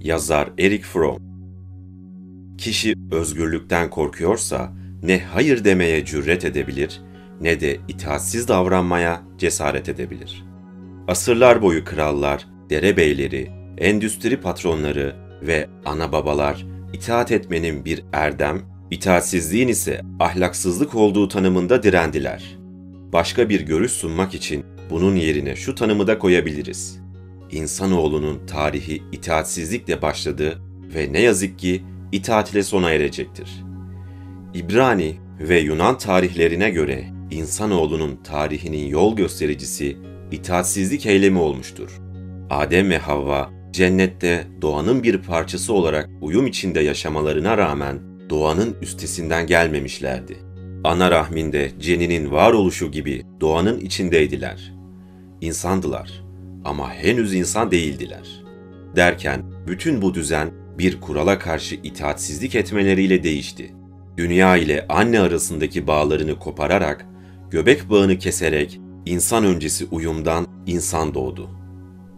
Yazar Eric Fromm Kişi özgürlükten korkuyorsa ne hayır demeye cüret edebilir ne de itaatsiz davranmaya cesaret edebilir. Asırlar boyu krallar, derebeyleri, endüstri patronları ve ana babalar itaat etmenin bir erdem, itaatsizliğin ise ahlaksızlık olduğu tanımında direndiler. Başka bir görüş sunmak için bunun yerine şu tanımı da koyabiliriz. İnsanoğlunun tarihi itaatsizlikle başladı ve ne yazık ki itaat ile sona erecektir. İbrani ve Yunan tarihlerine göre insanoğlunun tarihinin yol göstericisi itaatsizlik eylemi olmuştur. Adem ve Havva cennette doğanın bir parçası olarak uyum içinde yaşamalarına rağmen doğanın üstesinden gelmemişlerdi. Ana rahminde ceninin varoluşu gibi doğanın içindeydiler. İnsandılar ama henüz insan değildiler. Derken bütün bu düzen bir kurala karşı itaatsizlik etmeleriyle değişti. Dünya ile anne arasındaki bağlarını kopararak, göbek bağını keserek insan öncesi uyumdan insan doğdu.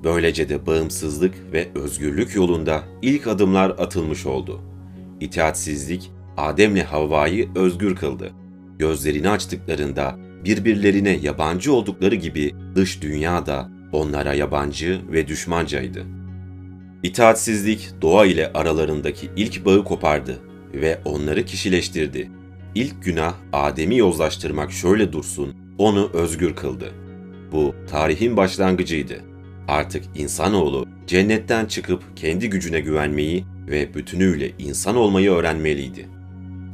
Böylece de bağımsızlık ve özgürlük yolunda ilk adımlar atılmış oldu. İtaatsizlik Adem'le Havva'yı özgür kıldı. Gözlerini açtıklarında birbirlerine yabancı oldukları gibi dış dünya da onlara yabancı ve düşmancaydı. İtaatsizlik doğa ile aralarındaki ilk bağı kopardı ve onları kişileştirdi. İlk günah Adem'i yozlaştırmak şöyle dursun, onu özgür kıldı. Bu tarihin başlangıcıydı. Artık insanoğlu cennetten çıkıp kendi gücüne güvenmeyi ve bütünüyle insan olmayı öğrenmeliydi.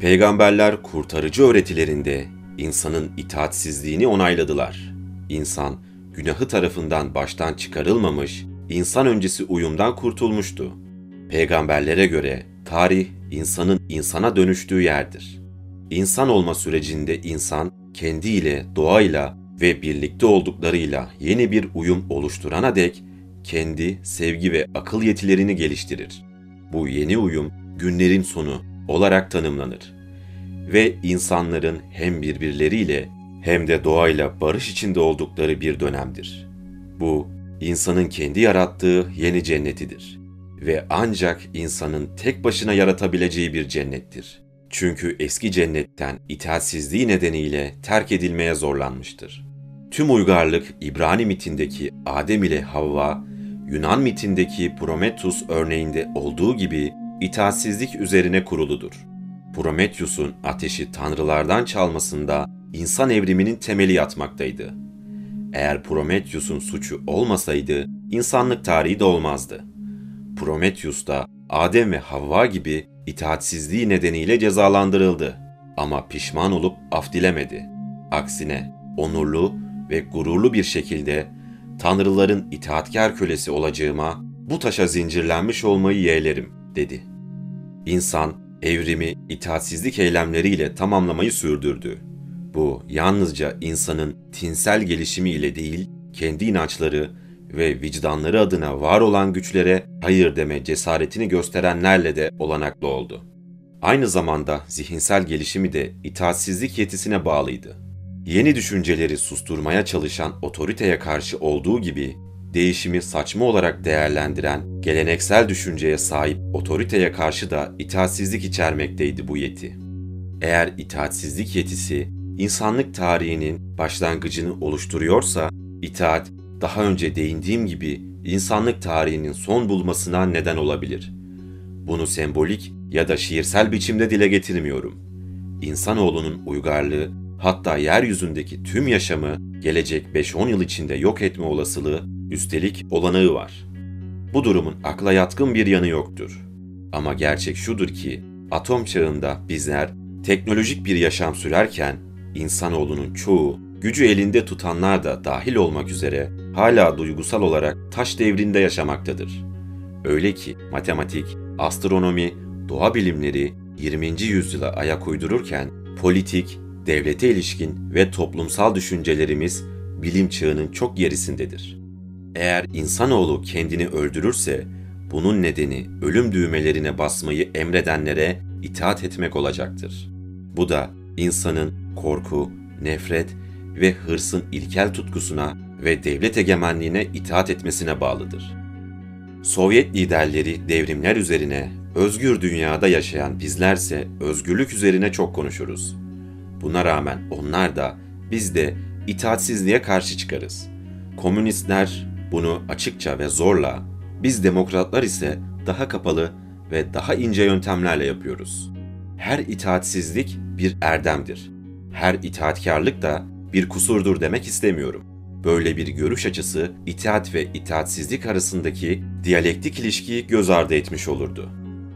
Peygamberler kurtarıcı öğretilerinde insanın itaatsizliğini onayladılar. İnsan günahı tarafından baştan çıkarılmamış, insan öncesi uyumdan kurtulmuştu. Peygamberlere göre tarih insanın insana dönüştüğü yerdir. İnsan olma sürecinde insan kendiyle, doğayla ve birlikte olduklarıyla yeni bir uyum oluşturana dek kendi sevgi ve akıl yetilerini geliştirir. Bu yeni uyum günlerin sonu olarak tanımlanır ve insanların hem birbirleriyle hem de doğayla barış içinde oldukları bir dönemdir. Bu insanın kendi yarattığı yeni cennetidir ve ancak insanın tek başına yaratabileceği bir cennettir. Çünkü eski cennetten itaatsizliği nedeniyle terk edilmeye zorlanmıştır. Tüm uygarlık İbrani mitindeki Adem ile Havva, Yunan mitindeki Prometheus örneğinde olduğu gibi itaatsizlik üzerine kuruludur. Prometheus'un ateşi tanrılardan çalmasında insan evriminin temeli yatmaktaydı. Eğer Prometheus'un suçu olmasaydı insanlık tarihi de olmazdı. Prometheus da Adem ve Havva gibi itaatsizliği nedeniyle cezalandırıldı ama pişman olup af dilemedi. Aksine onurlu ve gururlu bir şekilde tanrıların itaatkar kölesi olacağıma bu taşa zincirlenmiş olmayı yeğlerim dedi. İnsan evrimi itaatsizlik eylemleriyle tamamlamayı sürdürdü. Bu yalnızca insanın tinsel gelişimi ile değil, kendi inançları ve vicdanları adına var olan güçlere hayır deme cesaretini gösterenlerle de olanaklı oldu. Aynı zamanda zihinsel gelişimi de itaatsizlik yetisine bağlıydı. Yeni düşünceleri susturmaya çalışan otoriteye karşı olduğu gibi değişimi saçma olarak değerlendiren geleneksel düşünceye sahip otoriteye karşı da itaatsizlik içermekteydi bu yeti. Eğer itaatsizlik yetisi insanlık tarihinin başlangıcını oluşturuyorsa, itaat daha önce değindiğim gibi insanlık tarihinin son bulmasına neden olabilir. Bunu sembolik ya da şiirsel biçimde dile getirmiyorum. İnsanoğlunun uygarlığı hatta yeryüzündeki tüm yaşamı gelecek 5-10 yıl içinde yok etme olasılığı üstelik olanağı var. Bu durumun akla yatkın bir yanı yoktur. Ama gerçek şudur ki atom çağında bizler teknolojik bir yaşam sürerken insanoğlunun çoğu gücü elinde tutanlar da dahil olmak üzere hala duygusal olarak taş devrinde yaşamaktadır. Öyle ki matematik, astronomi, doğa bilimleri 20. yüzyıla ayak uydururken politik, devlete ilişkin ve toplumsal düşüncelerimiz bilim çağının çok gerisindedir. Eğer insanoğlu kendini öldürürse bunun nedeni ölüm düğmelerine basmayı emredenlere itaat etmek olacaktır. Bu da insanın korku, nefret ve hırsın ilkel tutkusuna ve devlet egemenliğine itaat etmesine bağlıdır. Sovyet liderleri devrimler üzerine, özgür dünyada yaşayan bizlerse özgürlük üzerine çok konuşuruz. Buna rağmen onlar da biz de itaatsizliğe karşı çıkarız. Komünistler bunu açıkça ve zorla, biz demokratlar ise daha kapalı ve daha ince yöntemlerle yapıyoruz. Her itaatsizlik bir erdemdir. Her itaatkarlık da bir kusurdur demek istemiyorum. Böyle bir görüş açısı itaat ve itaatsizlik arasındaki diyalektik ilişkiyi göz ardı etmiş olurdu.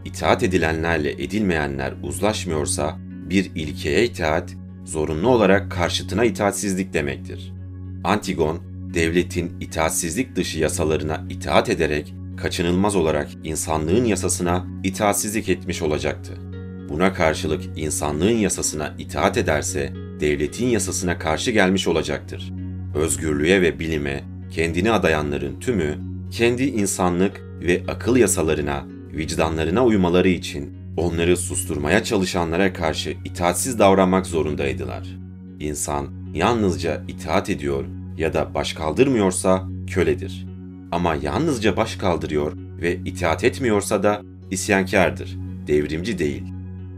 İtaat edilenlerle edilmeyenler uzlaşmıyorsa bir ilkeye itaat zorunlu olarak karşıtına itaatsizlik demektir. Antigon, devletin itaatsizlik dışı yasalarına itaat ederek kaçınılmaz olarak insanlığın yasasına itaatsizlik etmiş olacaktı. Buna karşılık insanlığın yasasına itaat ederse devletin yasasına karşı gelmiş olacaktır. Özgürlüğe ve bilime kendini adayanların tümü kendi insanlık ve akıl yasalarına, vicdanlarına uymaları için onları susturmaya çalışanlara karşı itaatsiz davranmak zorundaydılar. İnsan yalnızca itaat ediyor ya da baş kaldırmıyorsa köledir. Ama yalnızca baş kaldırıyor ve itaat etmiyorsa da isyankardır, devrimci değil.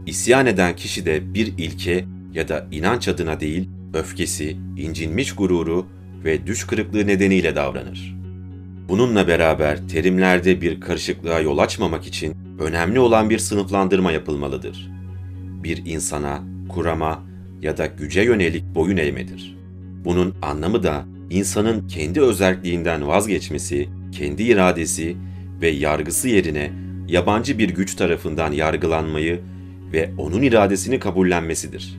İsyan eden kişi de bir ilke ya da inanç adına değil, öfkesi, incinmiş gururu ve düş kırıklığı nedeniyle davranır. Bununla beraber terimlerde bir karışıklığa yol açmamak için önemli olan bir sınıflandırma yapılmalıdır. Bir insana, kurama ya da güce yönelik boyun eğmedir. Bunun anlamı da insanın kendi özelliğinden vazgeçmesi, kendi iradesi ve yargısı yerine yabancı bir güç tarafından yargılanmayı ve onun iradesini kabullenmesidir.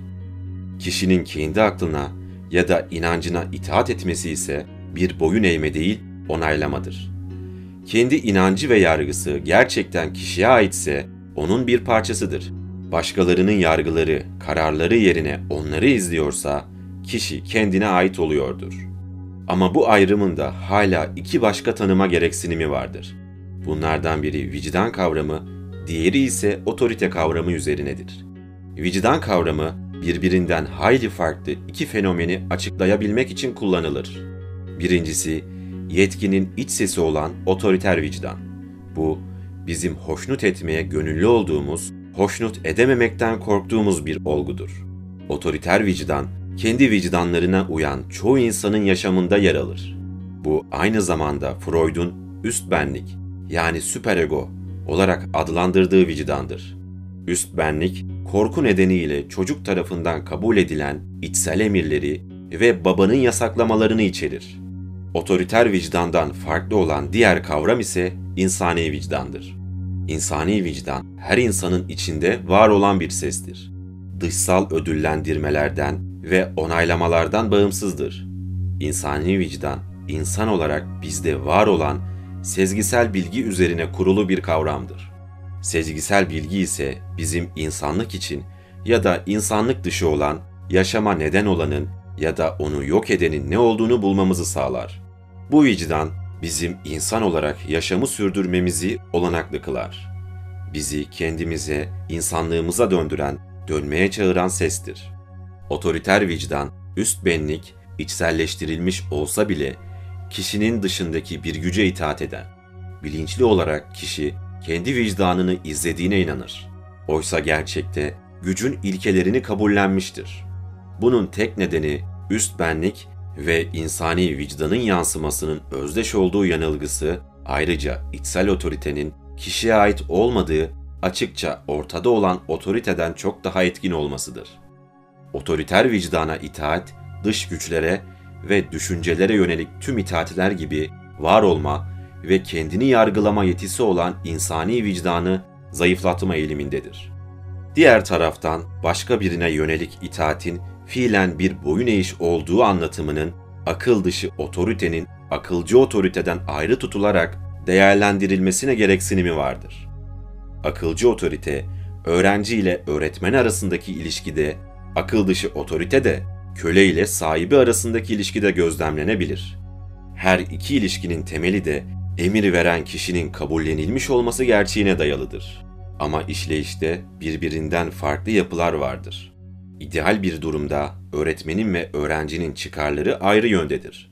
Kişinin kendi aklına ya da inancına itaat etmesi ise bir boyun eğme değil, onaylamadır. Kendi inancı ve yargısı gerçekten kişiye aitse onun bir parçasıdır. Başkalarının yargıları, kararları yerine onları izliyorsa kişi kendine ait oluyordur. Ama bu ayrımın da hala iki başka tanıma gereksinimi vardır. Bunlardan biri vicdan kavramı, diğeri ise otorite kavramı üzerinedir. Vicdan kavramı birbirinden hayli farklı iki fenomeni açıklayabilmek için kullanılır. Birincisi, yetkinin iç sesi olan otoriter vicdan. Bu, bizim hoşnut etmeye gönüllü olduğumuz, hoşnut edememekten korktuğumuz bir olgudur. Otoriter vicdan, kendi vicdanlarına uyan çoğu insanın yaşamında yer alır. Bu aynı zamanda Freud'un üst benlik yani süperego olarak adlandırdığı vicdandır. Üst benlik, korku nedeniyle çocuk tarafından kabul edilen içsel emirleri ve babanın yasaklamalarını içerir. Otoriter vicdandan farklı olan diğer kavram ise insani vicdandır. İnsani vicdan her insanın içinde var olan bir sestir. Dışsal ödüllendirmelerden ve onaylamalardan bağımsızdır. İnsani vicdan, insan olarak bizde var olan sezgisel bilgi üzerine kurulu bir kavramdır. Sezgisel bilgi ise bizim insanlık için ya da insanlık dışı olan, yaşama neden olanın ya da onu yok edenin ne olduğunu bulmamızı sağlar. Bu vicdan bizim insan olarak yaşamı sürdürmemizi olanaklı kılar. Bizi kendimize, insanlığımıza döndüren, dönmeye çağıran sestir. Otoriter vicdan, üst benlik, içselleştirilmiş olsa bile kişinin dışındaki bir güce itaat eden. Bilinçli olarak kişi kendi vicdanını izlediğine inanır. Oysa gerçekte gücün ilkelerini kabullenmiştir. Bunun tek nedeni üst benlik ve insani vicdanın yansımasının özdeş olduğu yanılgısı, ayrıca içsel otoritenin kişiye ait olmadığı açıkça ortada olan otoriteden çok daha etkin olmasıdır. Otoriter vicdana itaat, dış güçlere ve düşüncelere yönelik tüm itaatler gibi var olma ve kendini yargılama yetisi olan insani vicdanı zayıflatma eğilimindedir. Diğer taraftan başka birine yönelik itaatin fiilen bir boyun eğiş olduğu anlatımının akıl dışı otoritenin akılcı otoriteden ayrı tutularak değerlendirilmesine gereksinimi vardır. Akılcı otorite, öğrenci ile öğretmen arasındaki ilişkide, akıl dışı otorite de köle ile sahibi arasındaki ilişkide gözlemlenebilir. Her iki ilişkinin temeli de emir veren kişinin kabullenilmiş olması gerçeğine dayalıdır. Ama işleyişte birbirinden farklı yapılar vardır. İdeal bir durumda öğretmenin ve öğrencinin çıkarları ayrı yöndedir.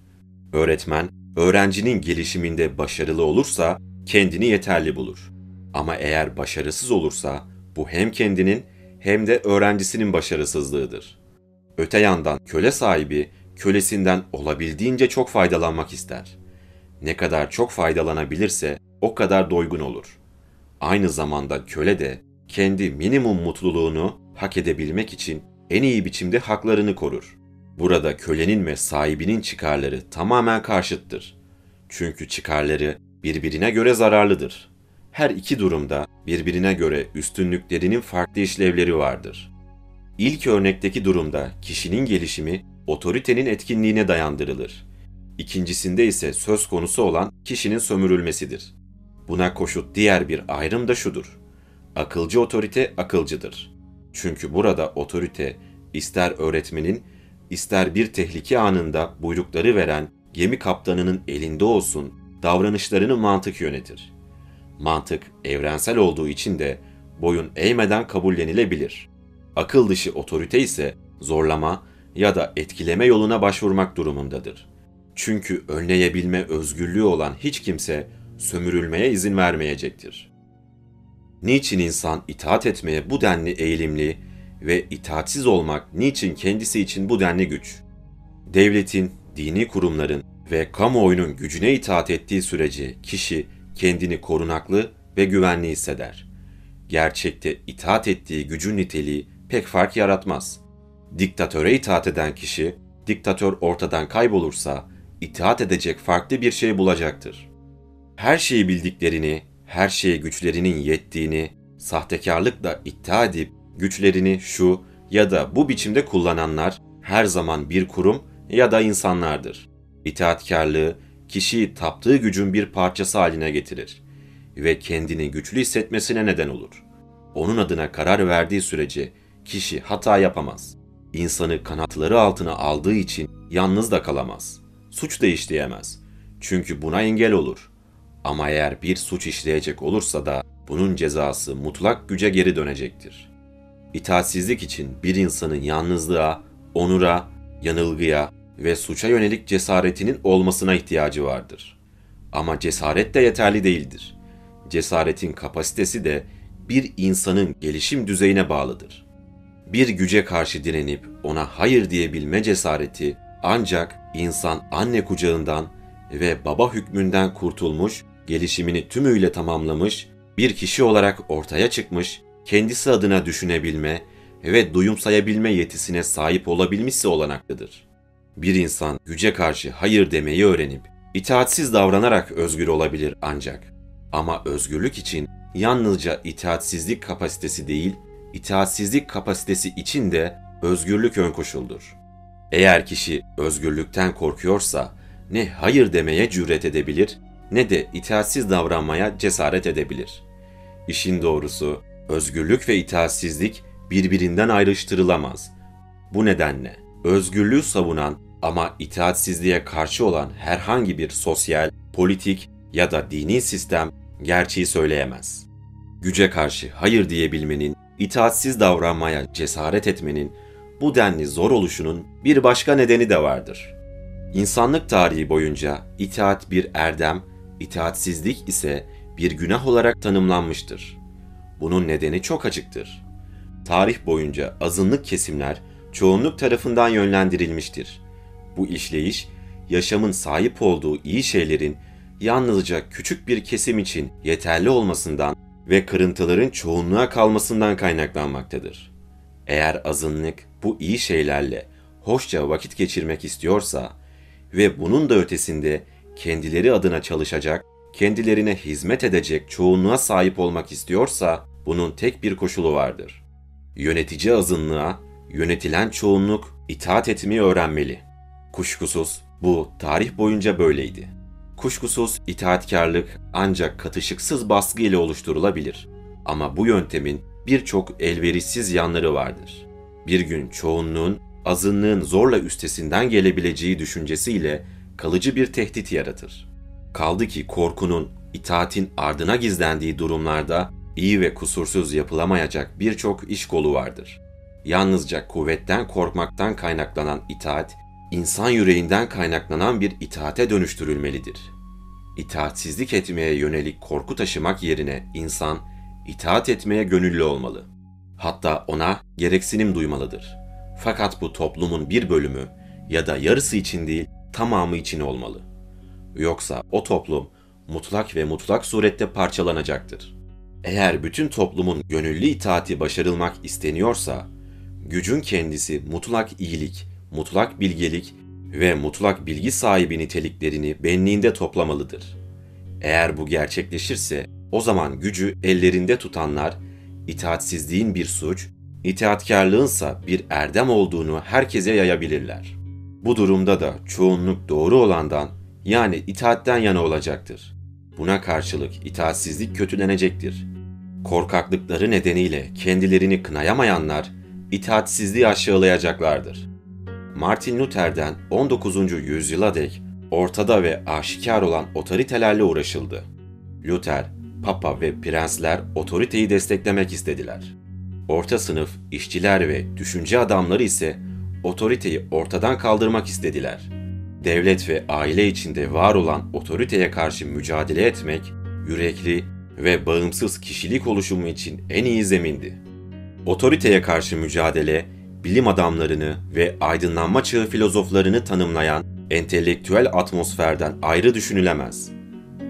Öğretmen, öğrencinin gelişiminde başarılı olursa kendini yeterli bulur. Ama eğer başarısız olursa bu hem kendinin hem de öğrencisinin başarısızlığıdır. Öte yandan köle sahibi kölesinden olabildiğince çok faydalanmak ister. Ne kadar çok faydalanabilirse o kadar doygun olur. Aynı zamanda köle de kendi minimum mutluluğunu hak edebilmek için en iyi biçimde haklarını korur. Burada kölenin ve sahibinin çıkarları tamamen karşıttır. Çünkü çıkarları birbirine göre zararlıdır. Her iki durumda birbirine göre üstünlüklerinin farklı işlevleri vardır. İlk örnekteki durumda kişinin gelişimi otoritenin etkinliğine dayandırılır. İkincisinde ise söz konusu olan kişinin sömürülmesidir. Buna koşut diğer bir ayrım da şudur. Akılcı otorite akılcıdır. Çünkü burada otorite ister öğretmenin, ister bir tehlike anında buyrukları veren gemi kaptanının elinde olsun davranışlarını mantık yönetir. Mantık evrensel olduğu için de boyun eğmeden kabullenilebilir. Akıl dışı otorite ise zorlama ya da etkileme yoluna başvurmak durumundadır. Çünkü önleyebilme özgürlüğü olan hiç kimse sömürülmeye izin vermeyecektir. Niçin insan itaat etmeye bu denli eğilimli ve itaatsiz olmak niçin kendisi için bu denli güç? Devletin, dini kurumların ve kamuoyunun gücüne itaat ettiği sürece kişi kendini korunaklı ve güvenli hisseder. Gerçekte itaat ettiği gücün niteliği pek fark yaratmaz. Diktatöre itaat eden kişi, diktatör ortadan kaybolursa itaat edecek farklı bir şey bulacaktır. Her şeyi bildiklerini, her şeye güçlerinin yettiğini, sahtekarlıkla iddia edip güçlerini şu ya da bu biçimde kullananlar her zaman bir kurum ya da insanlardır. İtaatkarlığı kişiyi taptığı gücün bir parçası haline getirir ve kendini güçlü hissetmesine neden olur. Onun adına karar verdiği sürece kişi hata yapamaz. İnsanı kanatları altına aldığı için yalnız da kalamaz. Suç da işleyemez. Çünkü buna engel olur. Ama eğer bir suç işleyecek olursa da bunun cezası mutlak güce geri dönecektir. İtaatsizlik için bir insanın yalnızlığa, onura, yanılgıya ve suça yönelik cesaretinin olmasına ihtiyacı vardır. Ama cesaret de yeterli değildir. Cesaretin kapasitesi de bir insanın gelişim düzeyine bağlıdır. Bir güce karşı direnip ona hayır diyebilme cesareti ancak insan anne kucağından ve baba hükmünden kurtulmuş, gelişimini tümüyle tamamlamış, bir kişi olarak ortaya çıkmış, kendisi adına düşünebilme ve duyumsayabilme yetisine sahip olabilmişse olanaklıdır. Bir insan güce karşı hayır demeyi öğrenip itaatsiz davranarak özgür olabilir ancak. Ama özgürlük için yalnızca itaatsizlik kapasitesi değil, itaatsizlik kapasitesi için de özgürlük ön koşuldur. Eğer kişi özgürlükten korkuyorsa ne hayır demeye cüret edebilir ne de itaatsiz davranmaya cesaret edebilir. İşin doğrusu özgürlük ve itaatsizlik birbirinden ayrıştırılamaz. Bu nedenle özgürlüğü savunan ama itaatsizliğe karşı olan herhangi bir sosyal, politik ya da dini sistem gerçeği söyleyemez. Güce karşı hayır diyebilmenin, itaatsiz davranmaya cesaret etmenin bu denli zor oluşunun bir başka nedeni de vardır. İnsanlık tarihi boyunca itaat bir erdem, itaatsizlik ise bir günah olarak tanımlanmıştır. Bunun nedeni çok açıktır. Tarih boyunca azınlık kesimler çoğunluk tarafından yönlendirilmiştir. Bu işleyiş, yaşamın sahip olduğu iyi şeylerin yalnızca küçük bir kesim için yeterli olmasından ve kırıntıların çoğunluğa kalmasından kaynaklanmaktadır. Eğer azınlık bu iyi şeylerle hoşça vakit geçirmek istiyorsa ve bunun da ötesinde kendileri adına çalışacak, kendilerine hizmet edecek çoğunluğa sahip olmak istiyorsa bunun tek bir koşulu vardır. Yönetici azınlığa, yönetilen çoğunluk itaat etmeyi öğrenmeli. Kuşkusuz bu tarih boyunca böyleydi. Kuşkusuz itaatkarlık ancak katışıksız baskı ile oluşturulabilir. Ama bu yöntemin birçok elverişsiz yanları vardır. Bir gün çoğunluğun azınlığın zorla üstesinden gelebileceği düşüncesiyle kalıcı bir tehdit yaratır. Kaldı ki korkunun itaatin ardına gizlendiği durumlarda iyi ve kusursuz yapılamayacak birçok iş kolu vardır. Yalnızca kuvvetten korkmaktan kaynaklanan itaat, insan yüreğinden kaynaklanan bir itaate dönüştürülmelidir. itaatsizlik etmeye yönelik korku taşımak yerine insan itaat etmeye gönüllü olmalı. Hatta ona gereksinim duymalıdır. Fakat bu toplumun bir bölümü ya da yarısı için değil, tamamı için olmalı. Yoksa o toplum mutlak ve mutlak surette parçalanacaktır. Eğer bütün toplumun gönüllü itaati başarılmak isteniyorsa, gücün kendisi mutlak iyilik, mutlak bilgelik ve mutlak bilgi sahibi niteliklerini benliğinde toplamalıdır. Eğer bu gerçekleşirse, o zaman gücü ellerinde tutanlar, itaatsizliğin bir suç, itaatkarlığınsa bir erdem olduğunu herkese yayabilirler. Bu durumda da çoğunluk doğru olandan yani itaatten yana olacaktır. Buna karşılık itaatsizlik kötülenecektir. Korkaklıkları nedeniyle kendilerini kınayamayanlar itaatsizliği aşağılayacaklardır. Martin Luther'den 19. yüzyıla dek ortada ve aşikar olan otoritelerle uğraşıldı. Luther, papa ve prensler otoriteyi desteklemek istediler. Orta sınıf, işçiler ve düşünce adamları ise otoriteyi ortadan kaldırmak istediler. Devlet ve aile içinde var olan otoriteye karşı mücadele etmek, yürekli ve bağımsız kişilik oluşumu için en iyi zemindi. Otoriteye karşı mücadele, bilim adamlarını ve aydınlanma çağı filozoflarını tanımlayan entelektüel atmosferden ayrı düşünülemez.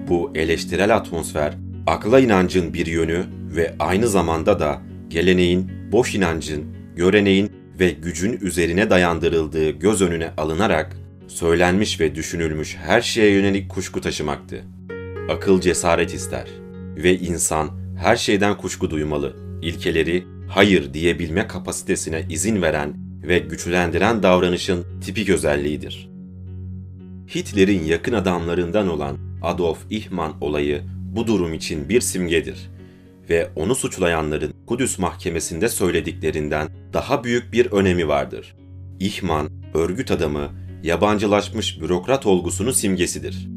Bu eleştirel atmosfer, akla inancın bir yönü ve aynı zamanda da geleneğin, boş inancın, göreneğin ve gücün üzerine dayandırıldığı göz önüne alınarak söylenmiş ve düşünülmüş her şeye yönelik kuşku taşımaktı. Akıl cesaret ister ve insan her şeyden kuşku duymalı. İlkeleri hayır diyebilme kapasitesine izin veren ve güçlendiren davranışın tipik özelliğidir. Hitler'in yakın adamlarından olan Adolf Eichmann olayı bu durum için bir simgedir ve onu suçlayanların Kudüs mahkemesinde söylediklerinden daha büyük bir önemi vardır. Eichmann, örgüt adamı, yabancılaşmış bürokrat olgusunun simgesidir.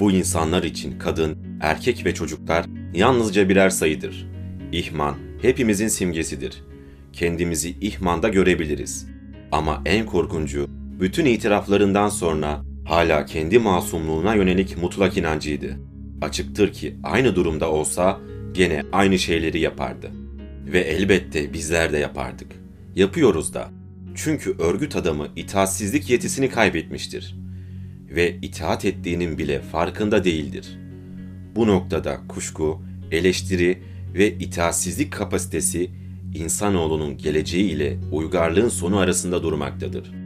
Bu insanlar için kadın, erkek ve çocuklar yalnızca birer sayıdır. Eichmann hepimizin simgesidir. Kendimizi İhman'da görebiliriz. Ama en korkuncu, bütün itiraflarından sonra hala kendi masumluğuna yönelik mutlak inancıydı. Açıktır ki aynı durumda olsa gene aynı şeyleri yapardı. Ve elbette bizler de yapardık. Yapıyoruz da. Çünkü örgüt adamı itaatsizlik yetisini kaybetmiştir. Ve itaat ettiğinin bile farkında değildir. Bu noktada kuşku, eleştiri ve itaatsizlik kapasitesi insanoğlunun geleceği ile uygarlığın sonu arasında durmaktadır.''